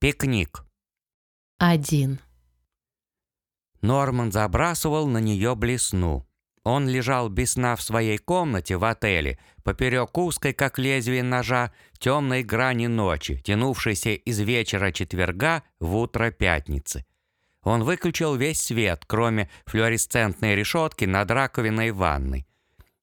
Пикник. Один. Норман забрасывал на нее блесну. Он лежал без сна в своей комнате в отеле, поперек узкой, как лезвие ножа, темной грани ночи, тянувшейся из вечера четверга в утро пятницы. Он выключил весь свет, кроме флуоресцентной решетки над раковиной ванной.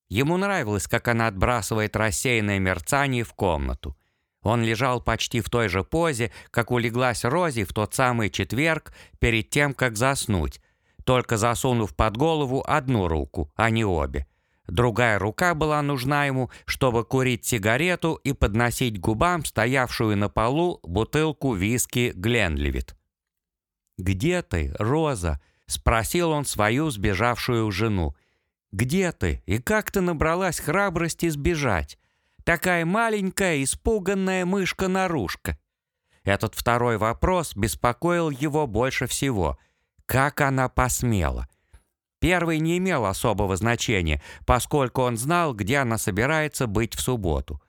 Ему нравилось, как она отбрасывает рассеянное мерцание в комнату. Он лежал почти в той же позе, как улеглась Рози в тот самый четверг перед тем, как заснуть, только засунув под голову одну руку, а не обе. Другая рука была нужна ему, чтобы курить сигарету и подносить губам стоявшую на полу бутылку виски Гленливит. «Где ты, Роза?» — спросил он свою сбежавшую жену. «Где ты? И как ты набралась храбрости сбежать? Такая маленькая, испуганная мышка-нарушка». Этот второй вопрос беспокоил его больше всего. Как она посмела? Первый не имел особого значения, поскольку он знал, где она собирается быть в субботу.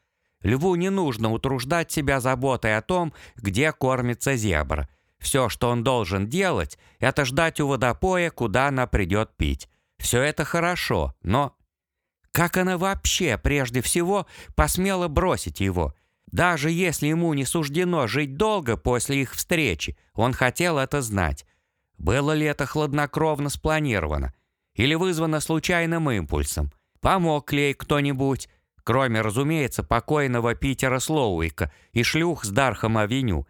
Льву не нужно утруждать себя заботой о том, где кормится зебра. Все, что он должен делать, это ждать у водопоя, куда она придет пить. Все это хорошо, но... Как она вообще, прежде всего, посмела бросить его? Даже если ему не суждено жить долго после их встречи, он хотел это знать. Было ли это хладнокровно спланировано? Или вызвано случайным импульсом? Помог ли ей кто-нибудь? Кроме, разумеется, покойного Питера Слоуика и шлюх с Дархом-авеню.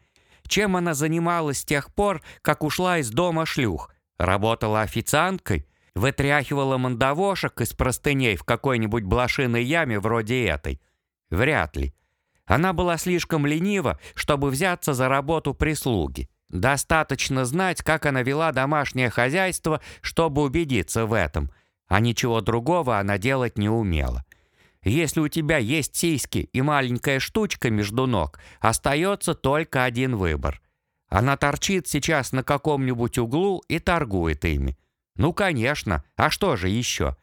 Чем она занималась с тех пор, как ушла из дома шлюх? Работала официанткой? Вытряхивала мандавошек из простыней в какой-нибудь блошиной яме вроде этой? Вряд ли. Она была слишком ленива, чтобы взяться за работу прислуги. Достаточно знать, как она вела домашнее хозяйство, чтобы убедиться в этом, а ничего другого она делать не умела. Если у тебя есть сиськи и маленькая штучка между ног, остается только один выбор. Она торчит сейчас на каком-нибудь углу и торгует ими. Ну, конечно, а что же еще?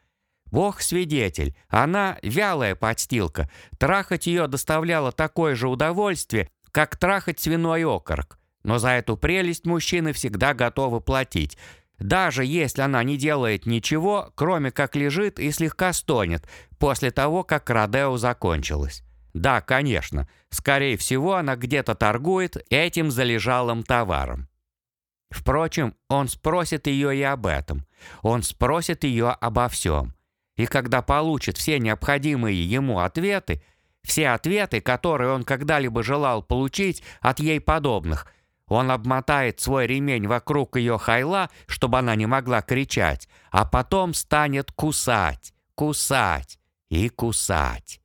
Бог свидетель, она вялая подстилка. Трахать ее доставляло такое же удовольствие, как трахать свиной окорок. Но за эту прелесть мужчины всегда готовы платить – даже если она не делает ничего, кроме как лежит и слегка стонет после того, как Родео закончилось. Да, конечно, скорее всего, она где-то торгует этим залежалым товаром. Впрочем, он спросит ее и об этом. Он спросит ее обо всем. И когда получит все необходимые ему ответы, все ответы, которые он когда-либо желал получить от ей подобных – он обмотает свой ремень вокруг ее хайла, чтобы она не могла кричать, а потом станет кусать, кусать и кусать.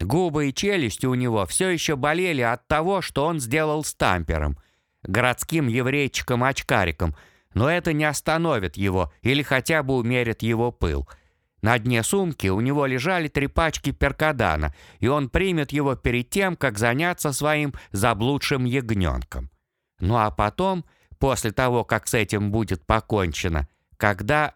Губы и челюсти у него все еще болели от того, что он сделал с тампером, городским еврейчиком-очкариком, но это не остановит его или хотя бы умерит его пыл. На дне сумки у него лежали три пачки перкадана, и он примет его перед тем, как заняться своим заблудшим ягненком. Ну а потом, после того, как с этим будет покончено, когда...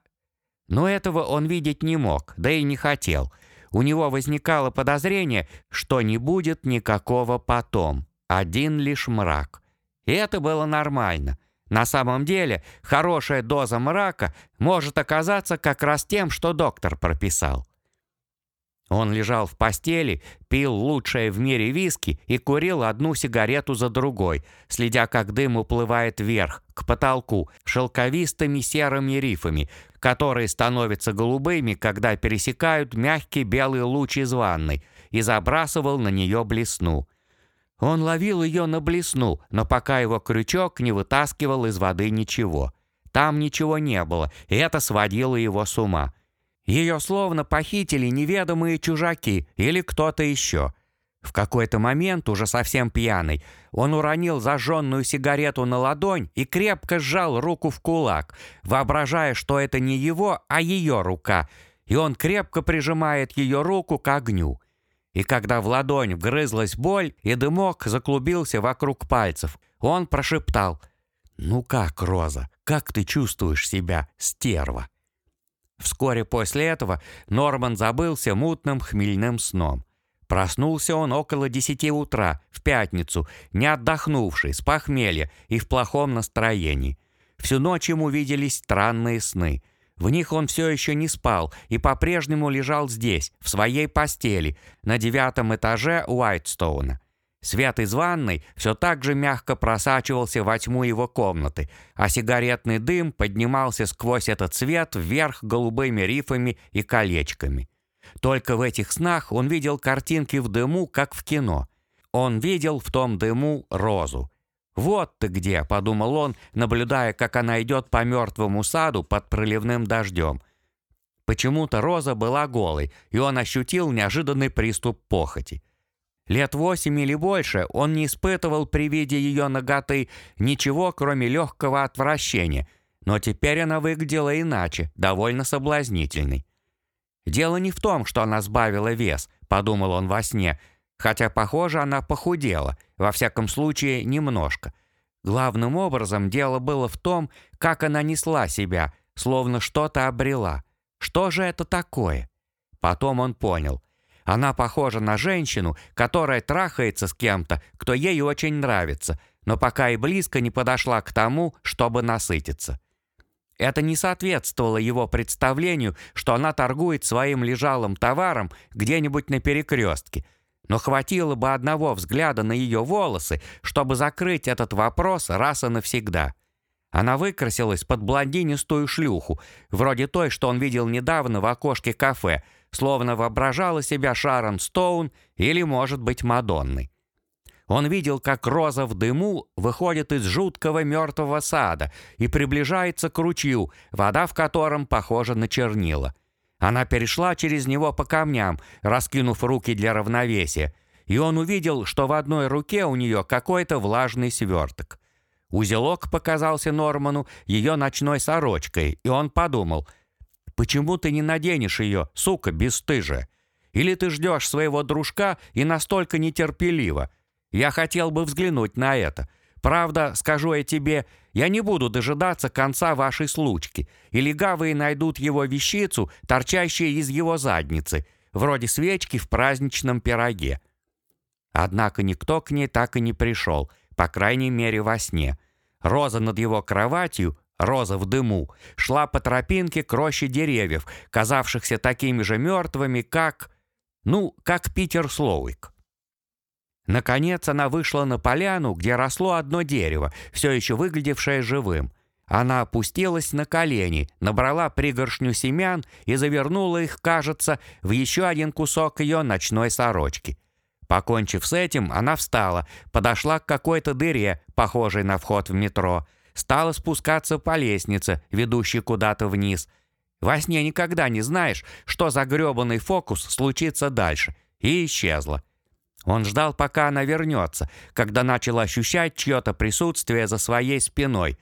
Но этого он видеть не мог, да и не хотел. У него возникало подозрение, что не будет никакого потом, один лишь мрак. И это было нормально. На самом деле, хорошая доза мрака может оказаться как раз тем, что доктор прописал. Он лежал в постели, пил лучшее в мире виски и курил одну сигарету за другой, следя, как дым уплывает вверх, к потолку, шелковистыми серыми рифами, которые становятся голубыми, когда пересекают мягкий белый луч из ванной, и забрасывал на нее блесну. Он ловил ее на блесну, но пока его крючок не вытаскивал из воды ничего. Там ничего не было, и это сводило его с ума. Ее словно похитили неведомые чужаки или кто-то еще. В какой-то момент, уже совсем пьяный, он уронил зажженную сигарету на ладонь и крепко сжал руку в кулак, воображая, что это не его, а ее рука, и он крепко прижимает ее руку к огню. И когда в ладонь вгрызлась боль, и дымок заклубился вокруг пальцев, он прошептал «Ну как, Роза, как ты чувствуешь себя, стерва?» Вскоре после этого Норман забылся мутным хмельным сном. Проснулся он около десяти утра, в пятницу, не отдохнувший, с похмелья и в плохом настроении. Всю ночь ему виделись странные сны. В них он все еще не спал и по-прежнему лежал здесь, в своей постели, на девятом этаже Уайтстоуна. Свет из ванной все так же мягко просачивался во тьму его комнаты, а сигаретный дым поднимался сквозь этот свет вверх голубыми рифами и колечками. Только в этих снах он видел картинки в дыму, как в кино. Он видел в том дыму розу. «Вот ты где», — подумал он, наблюдая, как она идет по мертвому саду под проливным дождем. Почему-то роза была голой, и он ощутил неожиданный приступ похоти. Лет восемь или больше он не испытывал при виде ее ноготы ничего, кроме легкого отвращения, но теперь она выглядела иначе, довольно соблазнительной. «Дело не в том, что она сбавила вес», — подумал он во сне, хотя, похоже, она похудела, во всяком случае, немножко. Главным образом дело было в том, как она несла себя, словно что-то обрела. Что же это такое? Потом он понял. Она похожа на женщину, которая трахается с кем-то, кто ей очень нравится, но пока и близко не подошла к тому, чтобы насытиться. Это не соответствовало его представлению, что она торгует своим лежалым товаром где-нибудь на перекрестке. Но хватило бы одного взгляда на ее волосы, чтобы закрыть этот вопрос раз и навсегда. Она выкрасилась под блондинистую шлюху, вроде той, что он видел недавно в окошке кафе, словно воображала себя Шарон Стоун или, может быть, Мадонной. Он видел, как роза в дыму выходит из жуткого мертвого сада и приближается к ручью, вода в котором похожа на чернила. Она перешла через него по камням, раскинув руки для равновесия, и он увидел, что в одной руке у нее какой-то влажный сверток. Узелок показался Норману ее ночной сорочкой, и он подумал, «Почему ты не наденешь ее, сука бесстыжая? Или ты ждешь своего дружка и настолько нетерпеливо?» Я хотел бы взглянуть на это. Правда, скажу я тебе, я не буду дожидаться конца вашей случки, и легавые найдут его вещицу, торчащую из его задницы, вроде свечки в праздничном пироге. Однако никто к ней так и не пришел, по крайней мере во сне. Роза над его кроватью, роза в дыму, шла по тропинке к роще деревьев, казавшихся такими же мертвыми, как... ну, как Питер Слоуик. Наконец она вышла на поляну, где росло одно дерево, все еще выглядевшее живым. Она опустилась на колени, набрала пригоршню семян и завернула их, кажется, в еще один кусок ее ночной сорочки. Покончив с этим, она встала, подошла к какой-то дыре, похожей на вход в метро, стала спускаться по лестнице, ведущей куда-то вниз. Во сне никогда не знаешь, что за грёбаный фокус случится дальше, и исчезла. Он ждал, пока она вернется, когда начал ощущать чье-то присутствие за своей спиной.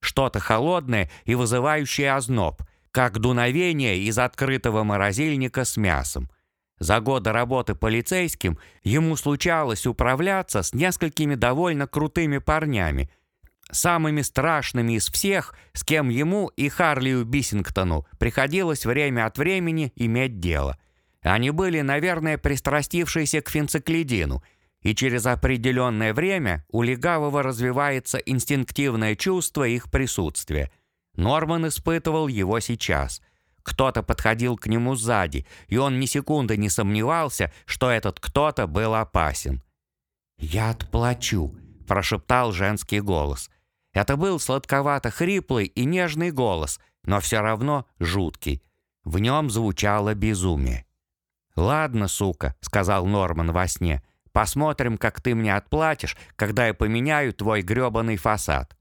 Что-то холодное и вызывающее озноб, как дуновение из открытого морозильника с мясом. За годы работы полицейским ему случалось управляться с несколькими довольно крутыми парнями, самыми страшными из всех, с кем ему и Харлию Биссингтону приходилось время от времени иметь дело – они были, наверное, пристрастившиеся к фенциклидину, и через определенное время у легавого развивается инстинктивное чувство их присутствия. Норман испытывал его сейчас. Кто-то подходил к нему сзади, и он ни секунды не сомневался, что этот кто-то был опасен. «Я отплачу», – прошептал женский голос. Это был сладковато-хриплый и нежный голос, но все равно жуткий. В нем звучало безумие. «Ладно, сука», — сказал Норман во сне. «Посмотрим, как ты мне отплатишь, когда я поменяю твой грёбаный фасад».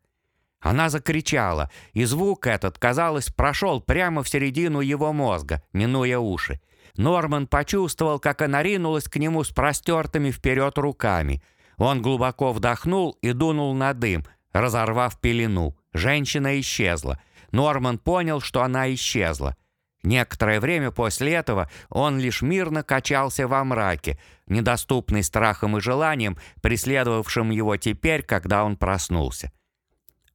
Она закричала, и звук этот, казалось, прошел прямо в середину его мозга, минуя уши. Норман почувствовал, как она ринулась к нему с простертыми вперед руками. Он глубоко вдохнул и дунул на дым, разорвав пелену. Женщина исчезла. Норман понял, что она исчезла. Некоторое время после этого он лишь мирно качался во мраке, недоступный страхом и желанием, преследовавшим его теперь, когда он проснулся.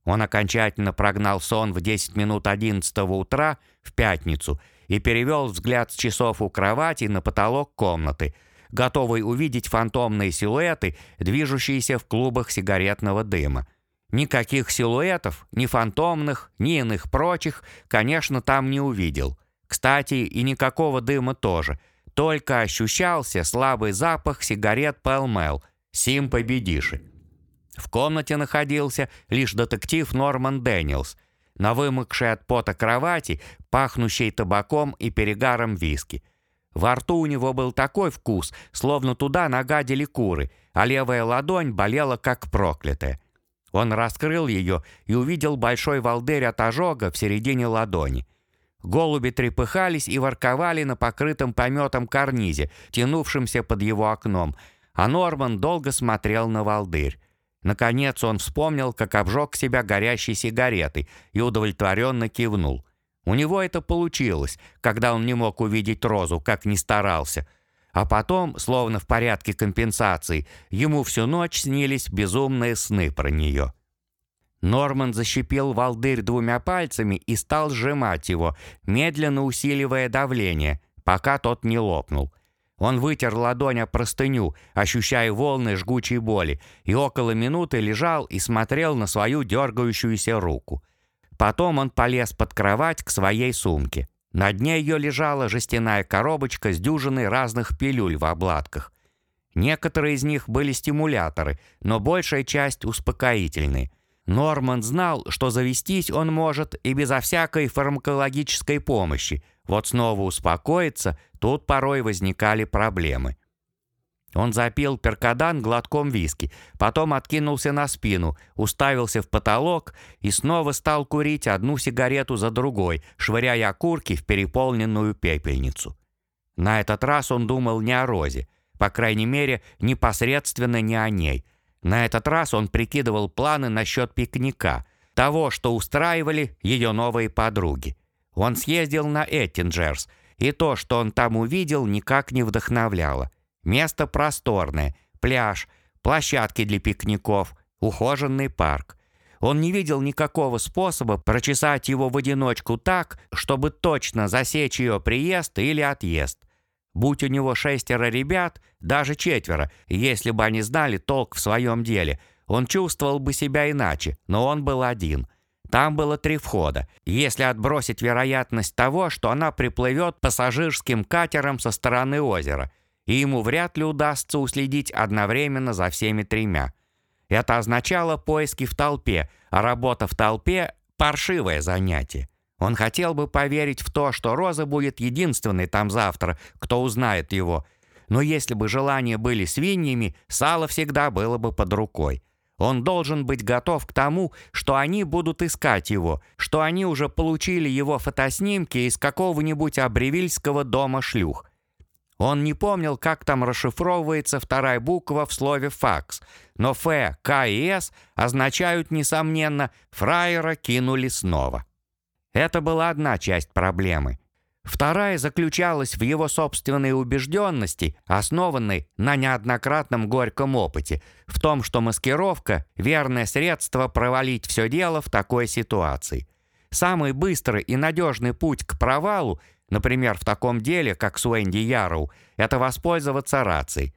Он окончательно прогнал сон в 10 минут 11 утра в пятницу и перевел взгляд с часов у кровати на потолок комнаты, готовый увидеть фантомные силуэты, движущиеся в клубах сигаретного дыма. Никаких силуэтов, ни фантомных, ни иных прочих, конечно, там не увидел. Кстати, и никакого дыма тоже. Только ощущался слабый запах сигарет Пэлмэл. Сим победиши. В комнате находился лишь детектив Норман Дэниелс, на вымокшей от пота кровати, пахнущей табаком и перегаром виски. Во рту у него был такой вкус, словно туда нагадили куры, а левая ладонь болела как проклятая. Он раскрыл ее и увидел большой волдырь от ожога в середине ладони. Голуби трепыхались и ворковали на покрытом пометом карнизе, тянувшемся под его окном, а Норман долго смотрел на волдырь. Наконец он вспомнил, как обжег себя горящей сигаретой и удовлетворенно кивнул. У него это получилось, когда он не мог увидеть розу, как ни старался. А потом, словно в порядке компенсации, ему всю ночь снились безумные сны про нее. Норман защипел волдырь двумя пальцами и стал сжимать его, медленно усиливая давление, пока тот не лопнул. Он вытер ладонь о простыню, ощущая волны жгучей боли, и около минуты лежал и смотрел на свою дергающуюся руку. Потом он полез под кровать к своей сумке. На дне ее лежала жестяная коробочка с дюжиной разных пилюль в обладках. Некоторые из них были стимуляторы, но большая часть успокоительные. Норман знал, что завестись он может и безо всякой фармакологической помощи. Вот снова успокоиться, тут порой возникали проблемы. Он запил перкадан глотком виски, потом откинулся на спину, уставился в потолок и снова стал курить одну сигарету за другой, швыряя окурки в переполненную пепельницу. На этот раз он думал не о Розе, по крайней мере, непосредственно не о ней – на этот раз он прикидывал планы насчет пикника, того, что устраивали ее новые подруги. Он съездил на Эттинджерс, и то, что он там увидел, никак не вдохновляло. Место просторное, пляж, площадки для пикников, ухоженный парк. Он не видел никакого способа прочесать его в одиночку так, чтобы точно засечь ее приезд или отъезд. Будь у него шестеро ребят, даже четверо, если бы они знали толк в своем деле, он чувствовал бы себя иначе, но он был один. Там было три входа. Если отбросить вероятность того, что она приплывет пассажирским катером со стороны озера, и ему вряд ли удастся уследить одновременно за всеми тремя. Это означало поиски в толпе, а работа в толпе – паршивое занятие. Он хотел бы поверить в то, что Роза будет единственной там завтра, кто узнает его. Но если бы желания были свиньями, сало всегда было бы под рукой. Он должен быть готов к тому, что они будут искать его, что они уже получили его фотоснимки из какого-нибудь абревильского дома шлюх. Он не помнил, как там расшифровывается вторая буква в слове «факс», но «Ф», «К» и «С» означают, несомненно, «фраера кинули снова». Это была одна часть проблемы. Вторая заключалась в его собственной убежденности, основанной на неоднократном горьком опыте, в том, что маскировка – верное средство провалить все дело в такой ситуации. Самый быстрый и надежный путь к провалу, например, в таком деле, как с Уэнди Ярроу, это воспользоваться рацией.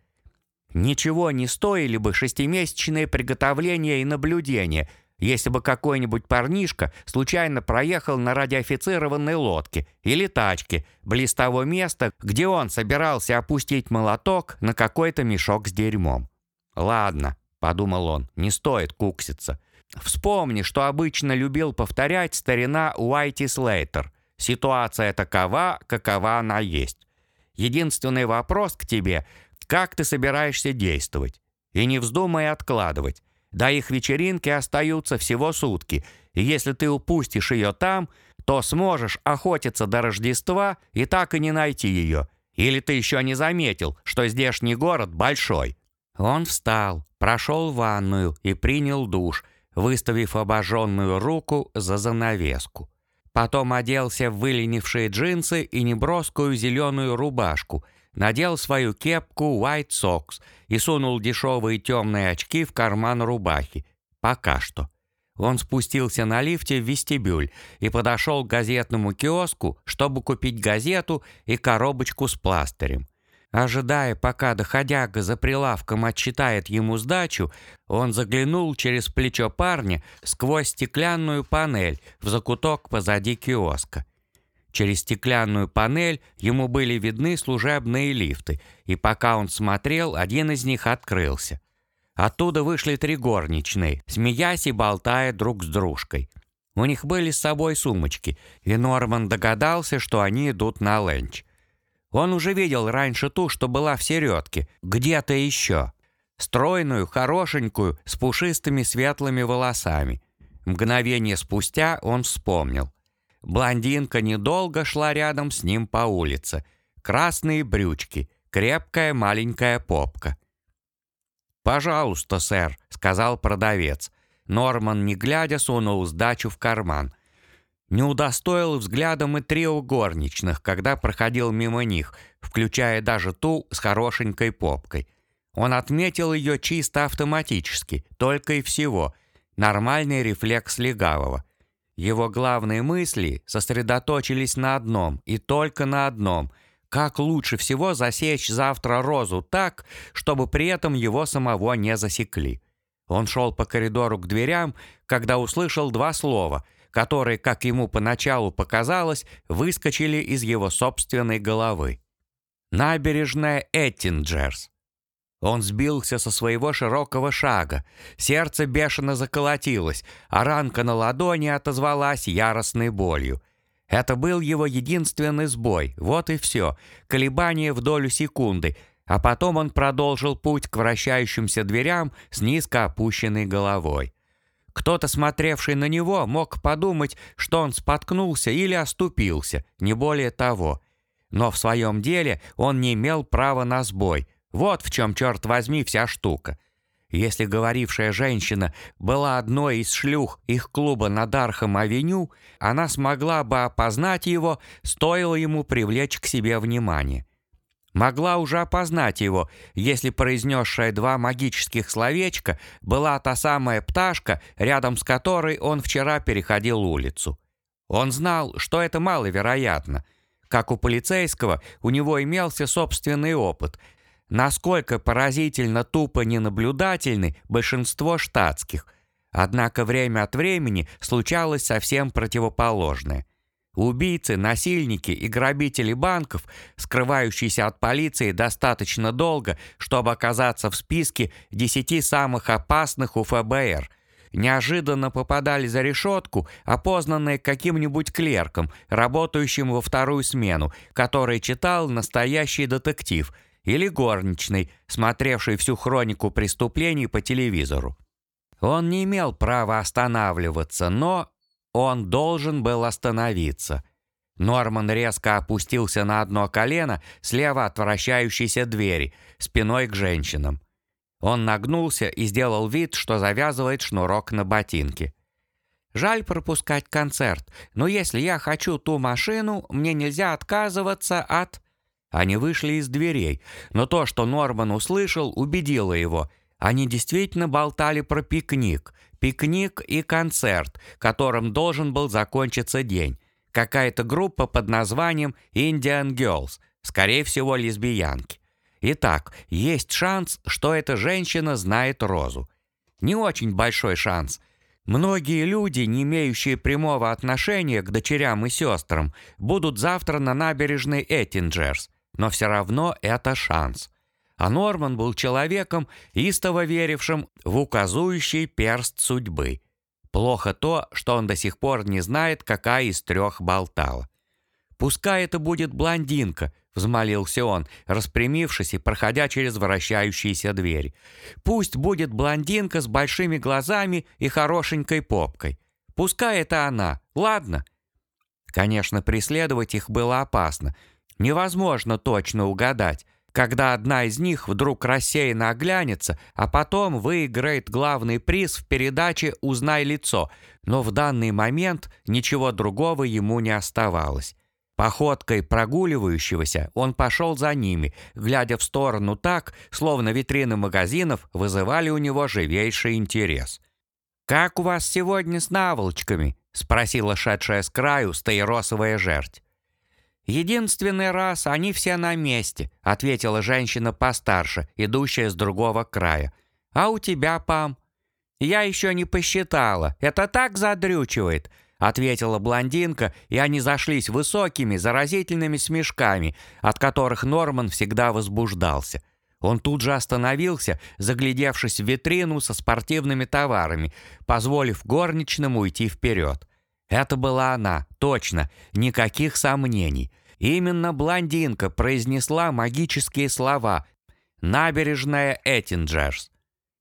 Ничего не стоили бы шестимесячные приготовления и наблюдения – если бы какой-нибудь парнишка случайно проехал на радиофицированной лодке или тачке близ того места, где он собирался опустить молоток на какой-то мешок с дерьмом. «Ладно», — подумал он, — «не стоит кукситься. Вспомни, что обычно любил повторять старина Уайти Слейтер. Ситуация такова, какова она есть. Единственный вопрос к тебе — как ты собираешься действовать? И не вздумай откладывать. До их вечеринки остаются всего сутки, и если ты упустишь ее там, то сможешь охотиться до Рождества и так и не найти ее. Или ты еще не заметил, что здешний город большой». Он встал, прошел ванную и принял душ, выставив обожженную руку за занавеску. Потом оделся в выленившие джинсы и неброскую зеленую рубашку – надел свою кепку White Sox и сунул дешевые темные очки в карман рубахи. Пока что. Он спустился на лифте в вестибюль и подошел к газетному киоску, чтобы купить газету и коробочку с пластырем. Ожидая, пока доходяга за прилавком отчитает ему сдачу, он заглянул через плечо парня сквозь стеклянную панель в закуток позади киоска. Через стеклянную панель ему были видны служебные лифты, и пока он смотрел, один из них открылся. Оттуда вышли три горничные, смеясь и болтая друг с дружкой. У них были с собой сумочки, и Норман догадался, что они идут на ленч. Он уже видел раньше ту, что была в середке, где-то еще. Стройную, хорошенькую, с пушистыми светлыми волосами. Мгновение спустя он вспомнил. Блондинка недолго шла рядом с ним по улице. Красные брючки, крепкая маленькая попка. «Пожалуйста, сэр», — сказал продавец. Норман, не глядя, сунул сдачу в карман. Не удостоил взглядом и трио горничных, когда проходил мимо них, включая даже ту с хорошенькой попкой. Он отметил ее чисто автоматически, только и всего. Нормальный рефлекс легавого. Его главные мысли сосредоточились на одном, и только на одном – как лучше всего засечь завтра Розу так, чтобы при этом его самого не засекли. Он шел по коридору к дверям, когда услышал два слова – которые, как ему поначалу показалось, выскочили из его собственной головы. Набережная Эттинджерс. Он сбился со своего широкого шага. Сердце бешено заколотилось, а ранка на ладони отозвалась яростной болью. Это был его единственный сбой, вот и все, колебание в долю секунды, а потом он продолжил путь к вращающимся дверям с низко опущенной головой. Кто-то, смотревший на него, мог подумать, что он споткнулся или оступился, не более того. Но в своем деле он не имел права на сбой. Вот в чем, черт возьми, вся штука. Если говорившая женщина была одной из шлюх их клуба на Дархам-авеню, она смогла бы опознать его, стоило ему привлечь к себе внимание. Могла уже опознать его, если произнесшая два магических словечка была та самая пташка, рядом с которой он вчера переходил улицу. Он знал, что это маловероятно. Как у полицейского, у него имелся собственный опыт. Насколько поразительно тупо ненаблюдательны большинство штатских. Однако время от времени случалось совсем противоположное. Убийцы, насильники и грабители банков, скрывающиеся от полиции достаточно долго, чтобы оказаться в списке десяти самых опасных у ФБР, неожиданно попадали за решетку, опознанные каким-нибудь клерком, работающим во вторую смену, который читал настоящий детектив, или горничный, смотревший всю хронику преступлений по телевизору. Он не имел права останавливаться, но он должен был остановиться. Норман резко опустился на одно колено слева от вращающейся двери, спиной к женщинам. Он нагнулся и сделал вид, что завязывает шнурок на ботинке. «Жаль пропускать концерт, но если я хочу ту машину, мне нельзя отказываться от...» Они вышли из дверей, но то, что Норман услышал, убедило его. Они действительно болтали про пикник — Пикник и концерт, которым должен был закончиться день. Какая-то группа под названием Indian Girls, скорее всего, лесбиянки. Итак, есть шанс, что эта женщина знает Розу. Не очень большой шанс. Многие люди, не имеющие прямого отношения к дочерям и сестрам, будут завтра на набережной Эттинджерс, но все равно это шанс а Норман был человеком, истово верившим в указующий перст судьбы. Плохо то, что он до сих пор не знает, какая из трех болтала. «Пускай это будет блондинка», — взмолился он, распрямившись и проходя через вращающиеся двери. «Пусть будет блондинка с большими глазами и хорошенькой попкой. Пускай это она, ладно?» Конечно, преследовать их было опасно. Невозможно точно угадать, когда одна из них вдруг рассеянно оглянется, а потом выиграет главный приз в передаче «Узнай лицо», но в данный момент ничего другого ему не оставалось. Походкой прогуливающегося он пошел за ними, глядя в сторону так, словно витрины магазинов вызывали у него живейший интерес. «Как у вас сегодня с наволочками?» — спросила шедшая с краю стаиросовая жерть. «Единственный раз они все на месте», — ответила женщина постарше, идущая с другого края. «А у тебя, Пам?» «Я еще не посчитала. Это так задрючивает», — ответила блондинка, и они зашлись высокими, заразительными смешками, от которых Норман всегда возбуждался. Он тут же остановился, заглядевшись в витрину со спортивными товарами, позволив горничным уйти вперед. Это была она, точно, никаких сомнений. Именно блондинка произнесла магические слова «Набережная Эттинджерс».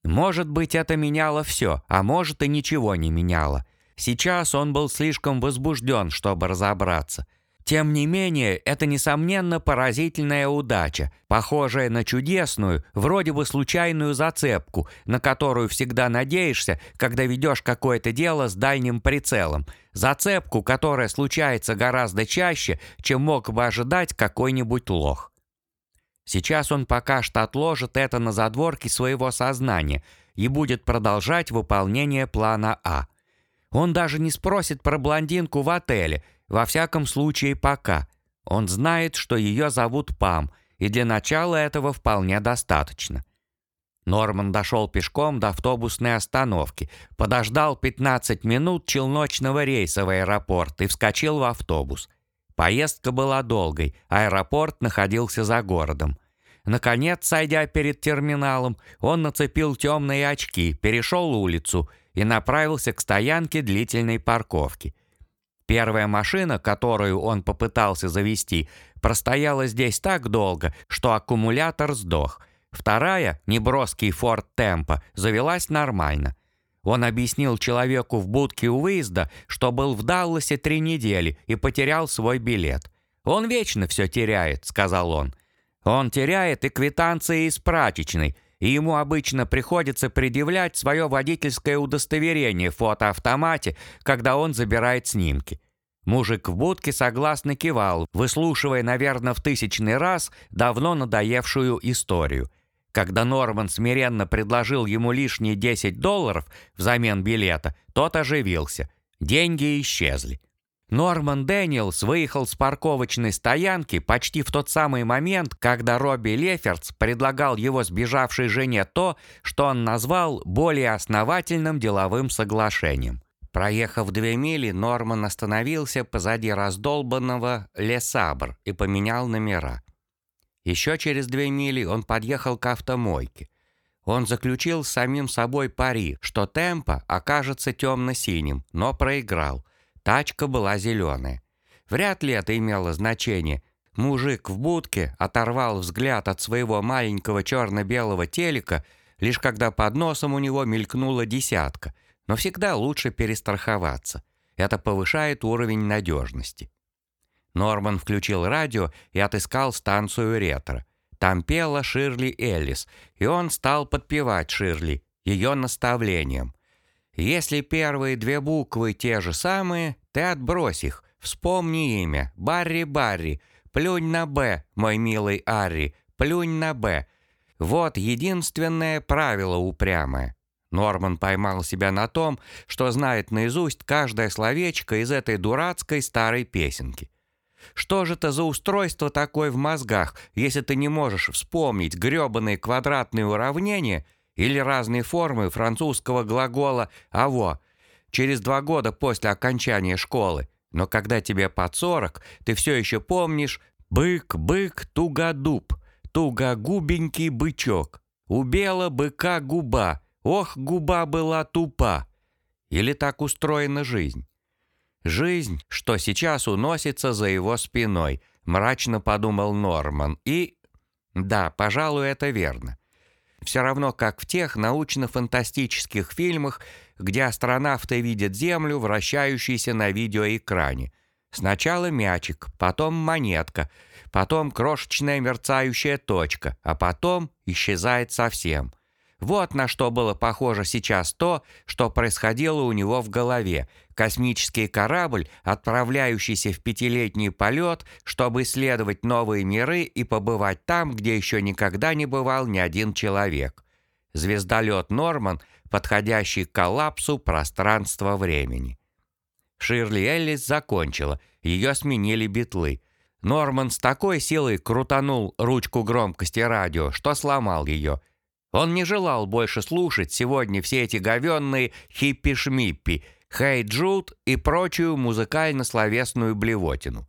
Может быть, это меняло все, а может и ничего не меняло. Сейчас он был слишком возбужден, чтобы разобраться – тем не менее, это, несомненно, поразительная удача, похожая на чудесную, вроде бы случайную зацепку, на которую всегда надеешься, когда ведешь какое-то дело с дальним прицелом. Зацепку, которая случается гораздо чаще, чем мог бы ожидать какой-нибудь лох. Сейчас он пока что отложит это на задворки своего сознания и будет продолжать выполнение плана А. Он даже не спросит про блондинку в отеле – во всяком случае, пока. Он знает, что ее зовут Пам, и для начала этого вполне достаточно. Норман дошел пешком до автобусной остановки, подождал 15 минут челночного рейса в аэропорт и вскочил в автобус. Поездка была долгой, аэропорт находился за городом. Наконец, сойдя перед терминалом, он нацепил темные очки, перешел улицу и направился к стоянке длительной парковки. Первая машина, которую он попытался завести, простояла здесь так долго, что аккумулятор сдох. Вторая, неброский Ford Tempo, завелась нормально. Он объяснил человеку в будке у выезда, что был в Далласе три недели и потерял свой билет. «Он вечно все теряет», — сказал он. «Он теряет и квитанции из прачечной», и ему обычно приходится предъявлять свое водительское удостоверение в фотоавтомате, когда он забирает снимки. Мужик в будке согласно кивал, выслушивая, наверное, в тысячный раз давно надоевшую историю. Когда Норман смиренно предложил ему лишние 10 долларов взамен билета, тот оживился. Деньги исчезли. Норман Дэниелс выехал с парковочной стоянки почти в тот самый момент, когда Робби Леферц предлагал его сбежавшей жене то, что он назвал более основательным деловым соглашением. Проехав две мили, Норман остановился позади раздолбанного Лесабр и поменял номера. Еще через две мили он подъехал к автомойке. Он заключил с самим собой пари, что темпо окажется темно-синим, но проиграл. Тачка была зеленая. Вряд ли это имело значение. Мужик в будке оторвал взгляд от своего маленького черно-белого телека, лишь когда под носом у него мелькнула десятка, но всегда лучше перестраховаться. Это повышает уровень надежности. Норман включил радио и отыскал станцию ретро. Там пела Ширли Эллис, и он стал подпевать Ширли, ее наставлением. Если первые две буквы те же самые, ты отбрось их. Вспомни имя. Барри Барри. Плюнь на «Б», мой милый Арри. Плюнь на «Б». Вот единственное правило упрямое. Норман поймал себя на том, что знает наизусть каждое словечко из этой дурацкой старой песенки. Что же это за устройство такое в мозгах, если ты не можешь вспомнить грёбаные квадратные уравнения – или разные формы французского глагола «аво» через два года после окончания школы. Но когда тебе под сорок, ты все еще помнишь «бык, бык, тугодуб, тугогубенький бычок, убела быка губа, ох, губа была тупа». Или так устроена жизнь. Жизнь, что сейчас уносится за его спиной, мрачно подумал Норман. И... Да, пожалуй, это верно. Все равно, как в тех научно-фантастических фильмах, где астронавты видят Землю, вращающуюся на видеоэкране. Сначала мячик, потом монетка, потом крошечная мерцающая точка, а потом исчезает совсем. Вот на что было похоже сейчас то, что происходило у него в голове. Космический корабль, отправляющийся в пятилетний полет, чтобы исследовать новые миры и побывать там, где еще никогда не бывал ни один человек. Звездолет «Норман», подходящий к коллапсу пространства-времени. Ширли Эллис закончила, ее сменили битлы. Норман с такой силой крутанул ручку громкости радио, что сломал ее. Он не желал больше слушать сегодня все эти говенные хиппи-шмиппи, хей джуд и прочую музыкально-словесную блевотину.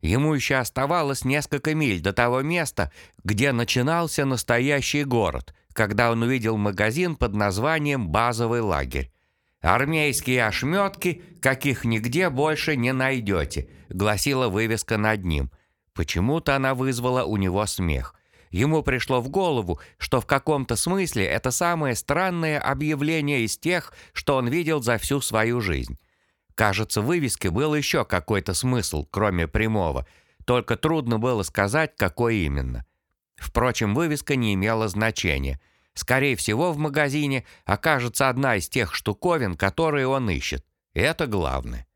Ему еще оставалось несколько миль до того места, где начинался настоящий город, когда он увидел магазин под названием «Базовый лагерь». «Армейские ошметки, каких нигде больше не найдете», — гласила вывеска над ним. Почему-то она вызвала у него смех. Ему пришло в голову, что в каком-то смысле это самое странное объявление из тех, что он видел за всю свою жизнь. Кажется, в вывеске был еще какой-то смысл, кроме прямого, только трудно было сказать, какой именно. Впрочем, вывеска не имела значения. Скорее всего, в магазине окажется одна из тех штуковин, которые он ищет. Это главное.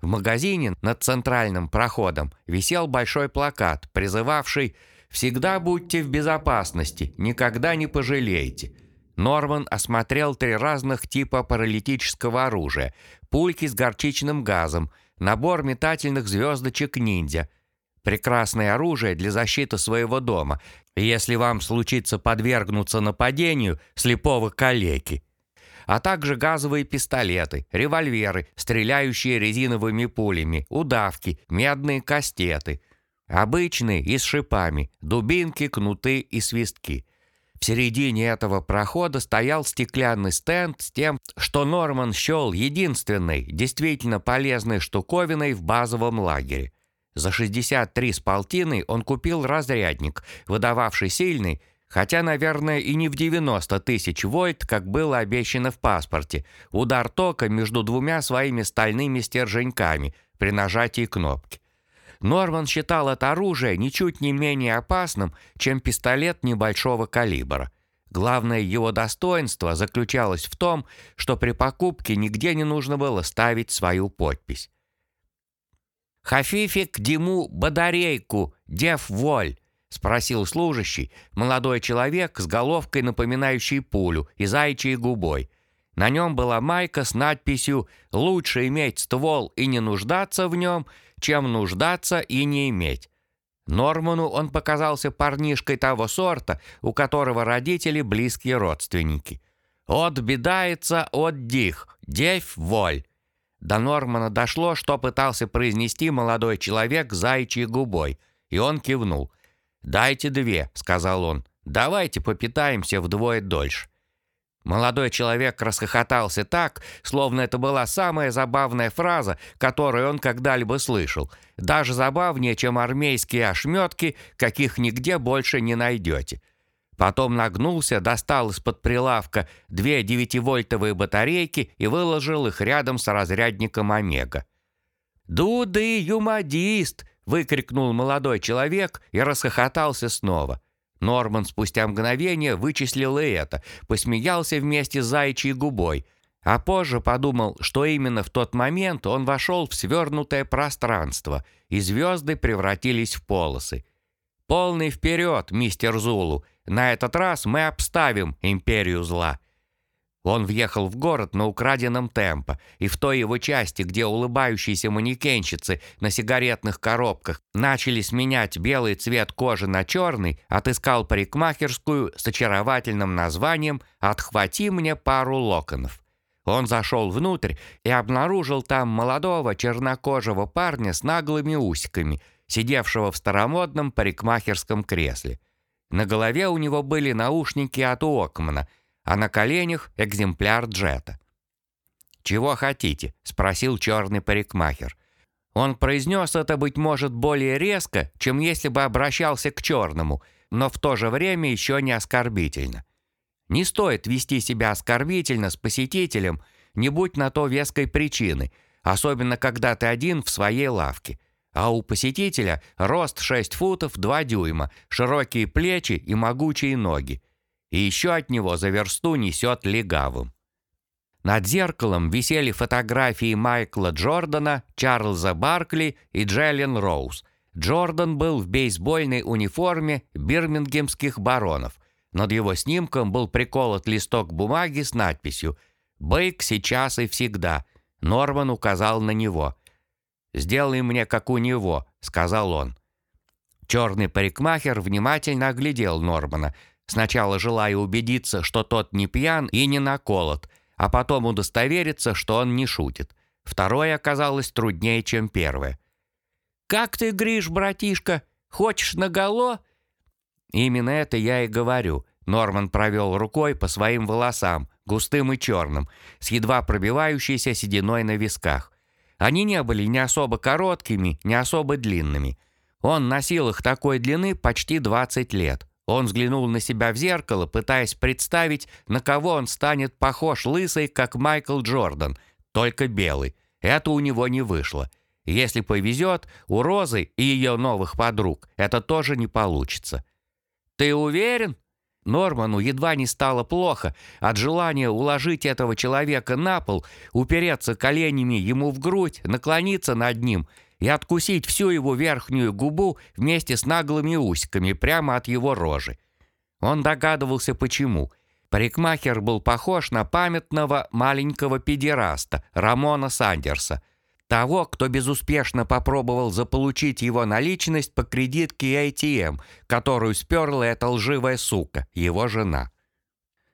В магазине над центральным проходом висел большой плакат, призывавший «Всегда будьте в безопасности, никогда не пожалеете». Норман осмотрел три разных типа паралитического оружия, пульки с горчичным газом, набор метательных звездочек ниндзя – Прекрасное оружие для защиты своего дома, если вам случится подвергнуться нападению слепого калеки. А также газовые пистолеты, револьверы, стреляющие резиновыми пулями, удавки, медные кастеты. Обычные и с шипами, дубинки, кнуты и свистки. В середине этого прохода стоял стеклянный стенд с тем, что Норман счел единственной, действительно полезной штуковиной в базовом лагере – за 63 с полтиной он купил разрядник, выдававший сильный, хотя, наверное, и не в 90 тысяч вольт, как было обещано в паспорте, удар тока между двумя своими стальными стерженьками при нажатии кнопки. Норман считал это оружие ничуть не менее опасным, чем пистолет небольшого калибра. Главное его достоинство заключалось в том, что при покупке нигде не нужно было ставить свою подпись. «Хафифик Диму Бадарейку, дев воль?» — спросил служащий, молодой человек с головкой, напоминающей пулю, и зайчьей губой. На нем была майка с надписью «Лучше иметь ствол и не нуждаться в нем, чем нуждаться и не иметь». Норману он показался парнишкой того сорта, у которого родители близкие родственники. «От бедается, от дих, девь воль». До Нормана дошло, что пытался произнести молодой человек заячьей губой, и он кивнул. «Дайте две», — сказал он. «Давайте попитаемся вдвое дольше». Молодой человек расхохотался так, словно это была самая забавная фраза, которую он когда-либо слышал. Даже забавнее, чем армейские ошметки, каких нигде больше не найдете. Потом нагнулся, достал из-под прилавка две девятивольтовые батарейки и выложил их рядом с разрядником Омега. «Дуды, юмадист!» — выкрикнул молодой человек и расхохотался снова. Норман спустя мгновение вычислил и это, посмеялся вместе с заячьей губой, а позже подумал, что именно в тот момент он вошел в свернутое пространство, и звезды превратились в полосы. «Полный вперед, мистер Зулу! На этот раз мы обставим империю зла». Он въехал в город на украденном темпо, и в той его части, где улыбающиеся манекенщицы на сигаретных коробках начали сменять белый цвет кожи на черный, отыскал парикмахерскую с очаровательным названием «Отхвати мне пару локонов». Он зашел внутрь и обнаружил там молодого чернокожего парня с наглыми усиками, сидевшего в старомодном парикмахерском кресле. На голове у него были наушники от Уокмана, а на коленях экземпляр джета. «Чего хотите?» — спросил черный парикмахер. Он произнес это, быть может, более резко, чем если бы обращался к черному, но в то же время еще не оскорбительно. Не стоит вести себя оскорбительно с посетителем, не будь на то веской причины, особенно когда ты один в своей лавке а у посетителя рост 6 футов 2 дюйма, широкие плечи и могучие ноги. И еще от него за версту несет легавым. Над зеркалом висели фотографии Майкла Джордана, Чарльза Баркли и Джеллен Роуз. Джордан был в бейсбольной униформе бирмингемских баронов. Над его снимком был приколот листок бумаги с надписью «Бейк сейчас и всегда». Норман указал на него – «Сделай мне, как у него», — сказал он. Черный парикмахер внимательно оглядел Нормана, сначала желая убедиться, что тот не пьян и не наколот, а потом удостовериться, что он не шутит. Второе оказалось труднее, чем первое. «Как ты, Гриш, братишка, хочешь наголо?» «Именно это я и говорю», Норман провел рукой по своим волосам, густым и черным, с едва пробивающейся сединой на висках. Они не были ни особо короткими, ни особо длинными. Он носил их такой длины почти 20 лет. Он взглянул на себя в зеркало, пытаясь представить, на кого он станет похож лысый, как Майкл Джордан, только белый. Это у него не вышло. Если повезет, у Розы и ее новых подруг это тоже не получится. «Ты уверен?» Норману едва не стало плохо от желания уложить этого человека на пол, упереться коленями ему в грудь, наклониться над ним и откусить всю его верхнюю губу вместе с наглыми усиками прямо от его рожи. Он догадывался, почему. Парикмахер был похож на памятного маленького педераста Рамона Сандерса – того, кто безуспешно попробовал заполучить его наличность по кредитке ATM, которую сперла эта лживая сука, его жена.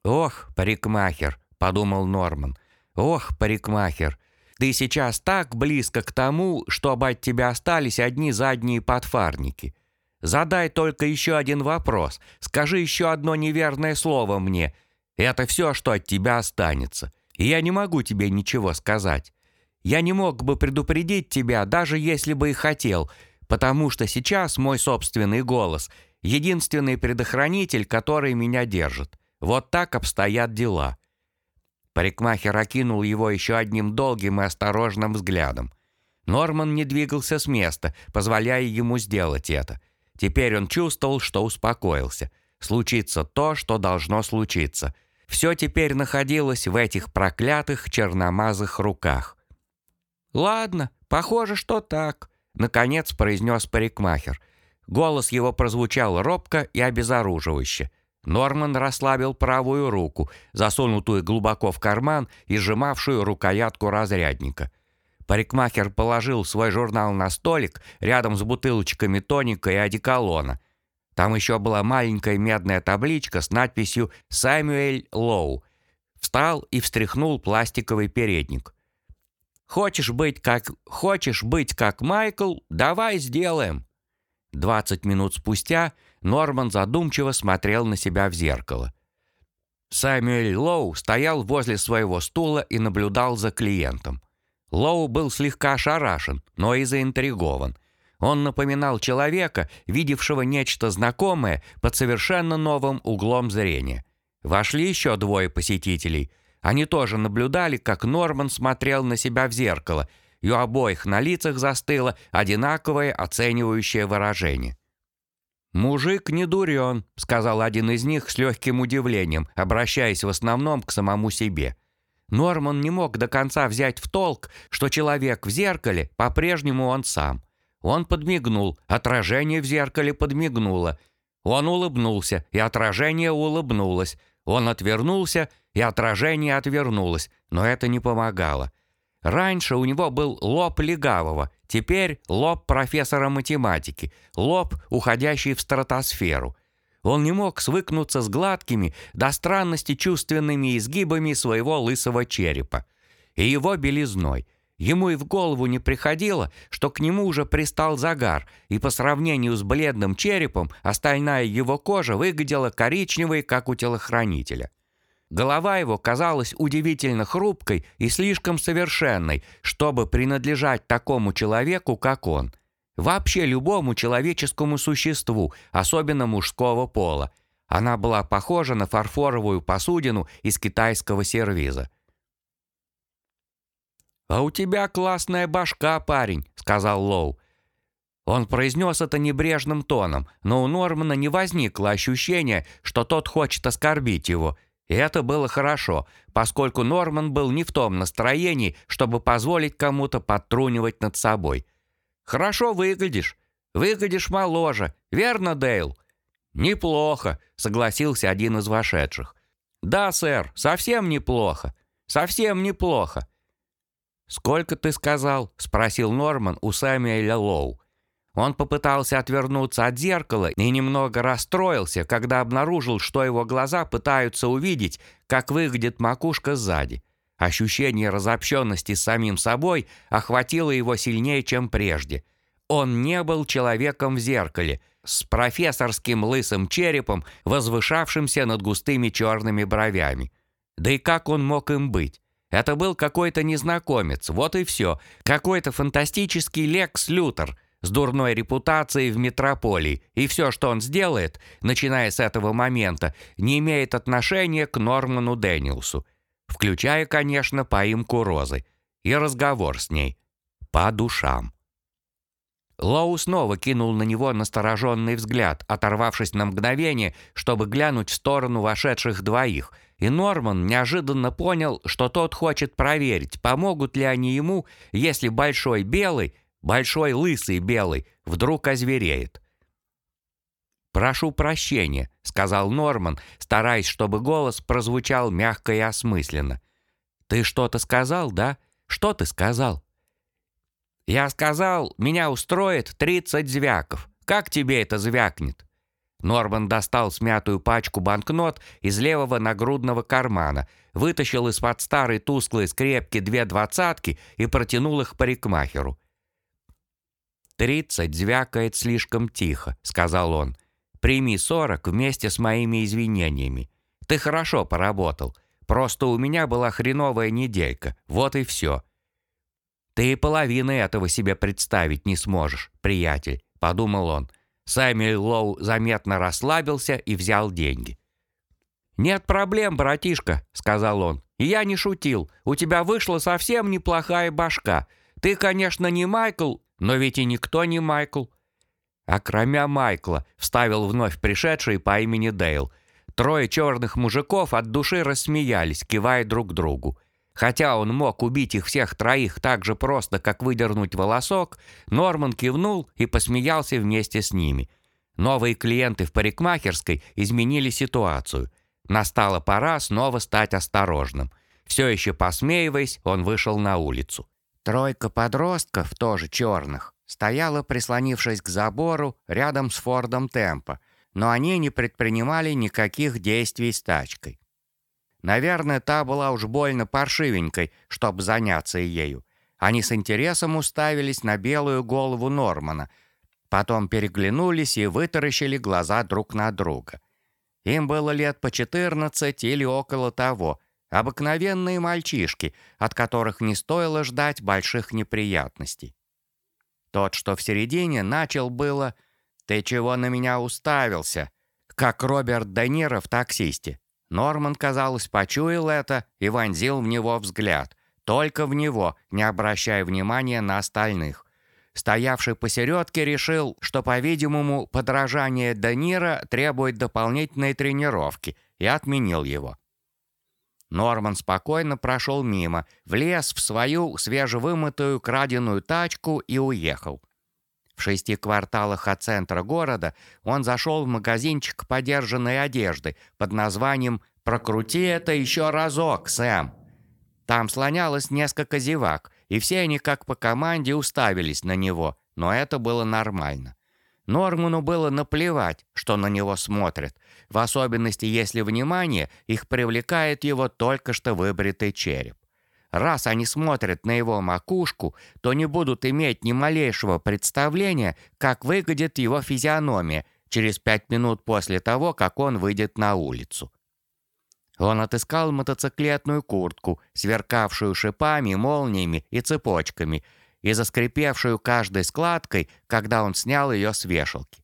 «Ох, парикмахер», — подумал Норман, — «ох, парикмахер, ты сейчас так близко к тому, чтобы от тебя остались одни задние подфарники. Задай только еще один вопрос, скажи еще одно неверное слово мне. Это все, что от тебя останется. И я не могу тебе ничего сказать. Я не мог бы предупредить тебя, даже если бы и хотел, потому что сейчас мой собственный голос — единственный предохранитель, который меня держит. Вот так обстоят дела». Парикмахер окинул его еще одним долгим и осторожным взглядом. Норман не двигался с места, позволяя ему сделать это. Теперь он чувствовал, что успокоился. Случится то, что должно случиться. Все теперь находилось в этих проклятых черномазых руках. «Ладно, похоже, что так», — наконец произнес парикмахер. Голос его прозвучал робко и обезоруживающе. Норман расслабил правую руку, засунутую глубоко в карман и сжимавшую рукоятку разрядника. Парикмахер положил свой журнал на столик рядом с бутылочками тоника и одеколона. Там еще была маленькая медная табличка с надписью «Сэмюэль Лоу». Встал и встряхнул пластиковый передник. Хочешь быть как хочешь быть как Майкл? Давай сделаем. Двадцать минут спустя Норман задумчиво смотрел на себя в зеркало. Сэмюэль Лоу стоял возле своего стула и наблюдал за клиентом. Лоу был слегка ошарашен, но и заинтригован. Он напоминал человека, видевшего нечто знакомое под совершенно новым углом зрения. Вошли еще двое посетителей – они тоже наблюдали, как Норман смотрел на себя в зеркало, и у обоих на лицах застыло одинаковое оценивающее выражение. «Мужик не дурен», — сказал один из них с легким удивлением, обращаясь в основном к самому себе. Норман не мог до конца взять в толк, что человек в зеркале по-прежнему он сам. Он подмигнул, отражение в зеркале подмигнуло. Он улыбнулся, и отражение улыбнулось. Он отвернулся, и отражение отвернулось, но это не помогало. Раньше у него был лоб легавого, теперь лоб профессора математики, лоб, уходящий в стратосферу. Он не мог свыкнуться с гладкими, до странности чувственными изгибами своего лысого черепа. И его белизной. Ему и в голову не приходило, что к нему уже пристал загар, и по сравнению с бледным черепом остальная его кожа выглядела коричневой, как у телохранителя. Голова его казалась удивительно хрупкой и слишком совершенной, чтобы принадлежать такому человеку, как он. Вообще любому человеческому существу, особенно мужского пола. Она была похожа на фарфоровую посудину из китайского сервиза. «А у тебя классная башка, парень», — сказал Лоу. Он произнес это небрежным тоном, но у Нормана не возникло ощущения, что тот хочет оскорбить его — и это было хорошо, поскольку Норман был не в том настроении, чтобы позволить кому-то подтрунивать над собой. «Хорошо выглядишь. Выглядишь моложе. Верно, Дейл?» «Неплохо», — согласился один из вошедших. «Да, сэр, совсем неплохо. Совсем неплохо». «Сколько ты сказал?» — спросил Норман у Сэмюэля Лоу. Он попытался отвернуться от зеркала и немного расстроился, когда обнаружил, что его глаза пытаются увидеть, как выглядит макушка сзади. Ощущение разобщенности с самим собой охватило его сильнее, чем прежде. Он не был человеком в зеркале, с профессорским лысым черепом, возвышавшимся над густыми черными бровями. Да и как он мог им быть? Это был какой-то незнакомец, вот и все. Какой-то фантастический Лекс Лютер — с дурной репутацией в метрополии, и все, что он сделает, начиная с этого момента, не имеет отношения к Норману Дэниелсу, включая, конечно, поимку Розы и разговор с ней. По душам. Лоу снова кинул на него настороженный взгляд, оторвавшись на мгновение, чтобы глянуть в сторону вошедших двоих, и Норман неожиданно понял, что тот хочет проверить, помогут ли они ему, если Большой Белый Большой лысый белый вдруг озвереет. «Прошу прощения», — сказал Норман, стараясь, чтобы голос прозвучал мягко и осмысленно. «Ты что-то сказал, да? Что ты сказал?» «Я сказал, меня устроит тридцать звяков. Как тебе это звякнет?» Норман достал смятую пачку банкнот из левого нагрудного кармана, вытащил из-под старой тусклой скрепки две двадцатки и протянул их парикмахеру. «Тридцать звякает слишком тихо», — сказал он. «Прими сорок вместе с моими извинениями. Ты хорошо поработал. Просто у меня была хреновая неделька. Вот и все». «Ты и половины этого себе представить не сможешь, приятель», — подумал он. Сэмюэл Лоу заметно расслабился и взял деньги. «Нет проблем, братишка», — сказал он. «Я не шутил. У тебя вышла совсем неплохая башка. Ты, конечно, не Майкл, но ведь и никто не Майкл. А кроме Майкла, вставил вновь пришедший по имени Дейл. Трое черных мужиков от души рассмеялись, кивая друг другу. Хотя он мог убить их всех троих так же просто, как выдернуть волосок, Норман кивнул и посмеялся вместе с ними. Новые клиенты в парикмахерской изменили ситуацию. Настала пора снова стать осторожным. Все еще посмеиваясь, он вышел на улицу. Тройка подростков, тоже черных, стояла, прислонившись к забору, рядом с Фордом Темпа, но они не предпринимали никаких действий с тачкой. Наверное, та была уж больно паршивенькой, чтобы заняться ею. Они с интересом уставились на белую голову Нормана, потом переглянулись и вытаращили глаза друг на друга. Им было лет по 14 или около того, Обыкновенные мальчишки, от которых не стоило ждать больших неприятностей. Тот, что в середине, начал было «Ты чего на меня уставился?» как Роберт Де Ниро в «Таксисте». Норман, казалось, почуял это и вонзил в него взгляд. Только в него, не обращая внимания на остальных. Стоявший посередке решил, что, по-видимому, подражание Де Ниро требует дополнительной тренировки, и отменил его. Норман спокойно прошел мимо, влез в свою свежевымытую краденую тачку и уехал. В шести кварталах от центра города он зашел в магазинчик подержанной одежды под названием «Прокрути это еще разок, Сэм». Там слонялось несколько зевак, и все они как по команде уставились на него, но это было нормально. Норману было наплевать, что на него смотрят, в особенности если внимание их привлекает его только что выбритый череп. Раз они смотрят на его макушку, то не будут иметь ни малейшего представления, как выглядит его физиономия через пять минут после того, как он выйдет на улицу. Он отыскал мотоциклетную куртку, сверкавшую шипами, молниями и цепочками, и заскрипевшую каждой складкой, когда он снял ее с вешалки.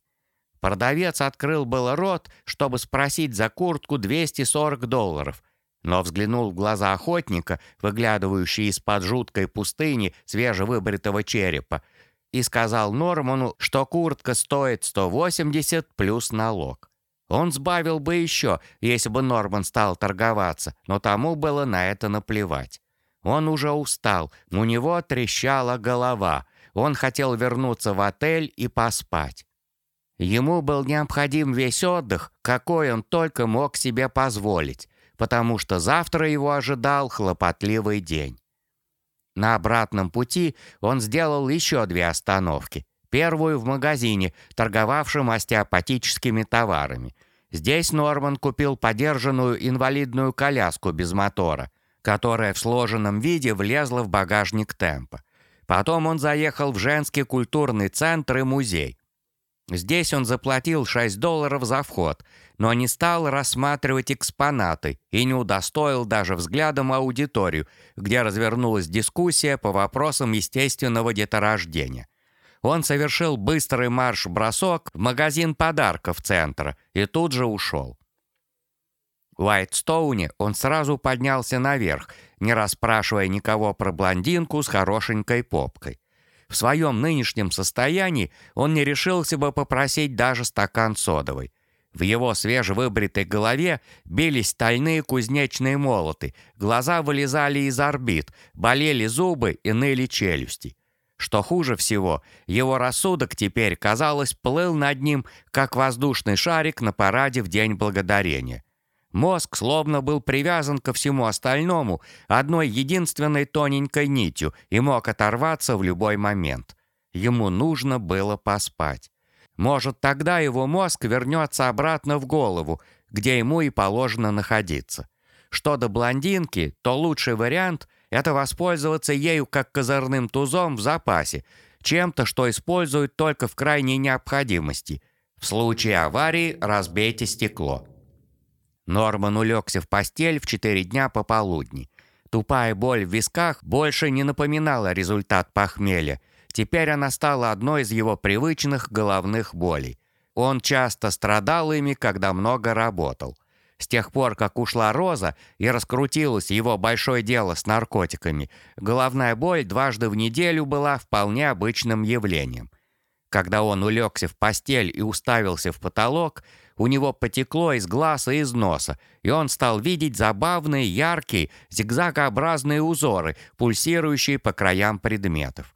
Продавец открыл было рот, чтобы спросить за куртку 240 долларов, но взглянул в глаза охотника, выглядывающие из-под жуткой пустыни свежевыбритого черепа, и сказал Норману, что куртка стоит 180 плюс налог. Он сбавил бы еще, если бы Норман стал торговаться, но тому было на это наплевать. Он уже устал, у него трещала голова. Он хотел вернуться в отель и поспать. Ему был необходим весь отдых, какой он только мог себе позволить, потому что завтра его ожидал хлопотливый день. На обратном пути он сделал еще две остановки. первую в магазине, торговавшем остеопатическими товарами. Здесь Норман купил подержанную инвалидную коляску без мотора, которая в сложенном виде влезла в багажник темпа. Потом он заехал в женский культурный центр и музей. Здесь он заплатил 6 долларов за вход, но не стал рассматривать экспонаты и не удостоил даже взглядом аудиторию, где развернулась дискуссия по вопросам естественного деторождения. Он совершил быстрый марш-бросок в магазин подарков центра и тут же ушел. В Уайтстоуне он сразу поднялся наверх, не расспрашивая никого про блондинку с хорошенькой попкой. В своем нынешнем состоянии он не решился бы попросить даже стакан содовой. В его свежевыбритой голове бились стальные кузнечные молоты, глаза вылезали из орбит, болели зубы и ныли челюсти. Что хуже всего, его рассудок теперь, казалось, плыл над ним, как воздушный шарик на параде в День Благодарения. Мозг словно был привязан ко всему остальному одной единственной тоненькой нитью и мог оторваться в любой момент. Ему нужно было поспать. Может, тогда его мозг вернется обратно в голову, где ему и положено находиться. Что до блондинки, то лучший вариант — это воспользоваться ею как козырным тузом в запасе, чем-то, что используют только в крайней необходимости. В случае аварии разбейте стекло. Норман улегся в постель в четыре дня пополудни. Тупая боль в висках больше не напоминала результат похмелья. Теперь она стала одной из его привычных головных болей. Он часто страдал ими, когда много работал. С тех пор, как ушла Роза и раскрутилось его большое дело с наркотиками, головная боль дважды в неделю была вполне обычным явлением. Когда он улегся в постель и уставился в потолок, у него потекло из глаз и из носа, и он стал видеть забавные, яркие, зигзагообразные узоры, пульсирующие по краям предметов.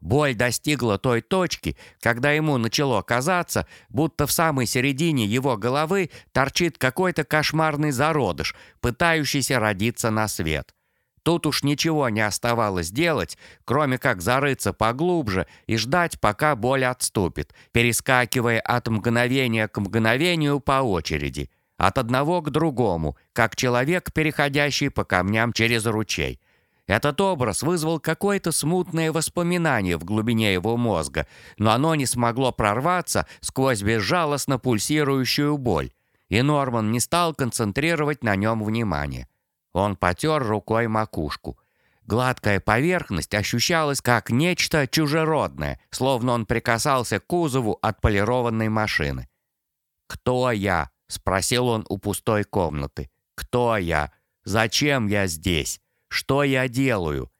Боль достигла той точки, когда ему начало казаться, будто в самой середине его головы торчит какой-то кошмарный зародыш, пытающийся родиться на свет. Тут уж ничего не оставалось делать, кроме как зарыться поглубже и ждать, пока боль отступит, перескакивая от мгновения к мгновению по очереди, от одного к другому, как человек, переходящий по камням через ручей. Этот образ вызвал какое-то смутное воспоминание в глубине его мозга, но оно не смогло прорваться сквозь безжалостно пульсирующую боль, и Норман не стал концентрировать на нем внимание. Он потер рукой макушку. Гладкая поверхность ощущалась как нечто чужеродное, словно он прикасался к кузову отполированной машины. «Кто я?» — спросил он у пустой комнаты. «Кто я? Зачем я здесь? Что я делаю?»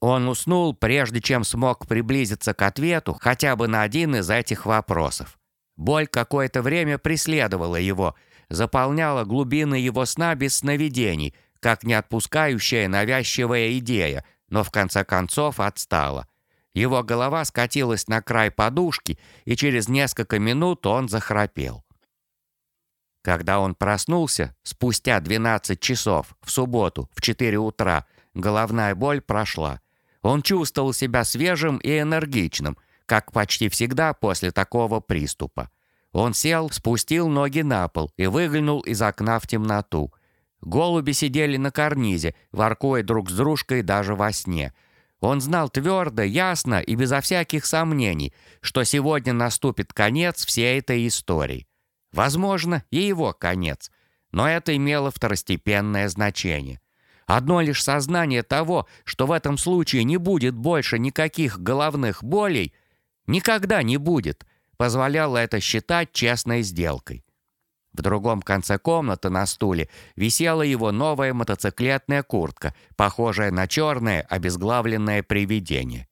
Он уснул, прежде чем смог приблизиться к ответу хотя бы на один из этих вопросов. Боль какое-то время преследовала его, заполняла глубины его сна без сновидений — как не отпускающая навязчивая идея, но в конце концов отстала. Его голова скатилась на край подушки, и через несколько минут он захрапел. Когда он проснулся, спустя 12 часов, в субботу, в 4 утра, головная боль прошла. Он чувствовал себя свежим и энергичным, как почти всегда после такого приступа. Он сел, спустил ноги на пол и выглянул из окна в темноту – Голуби сидели на карнизе, воркуя друг с дружкой даже во сне. Он знал твердо, ясно и безо всяких сомнений, что сегодня наступит конец всей этой истории. Возможно, и его конец, но это имело второстепенное значение. Одно лишь сознание того, что в этом случае не будет больше никаких головных болей, никогда не будет, позволяло это считать честной сделкой. В другом конце комнаты на стуле висела его новая мотоциклетная куртка, похожая на черное обезглавленное привидение.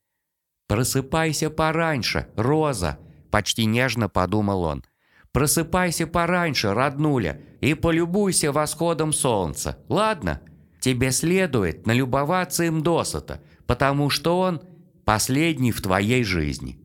«Просыпайся пораньше, Роза!» – почти нежно подумал он. «Просыпайся пораньше, роднуля, и полюбуйся восходом солнца, ладно? Тебе следует налюбоваться им досыта, потому что он последний в твоей жизни».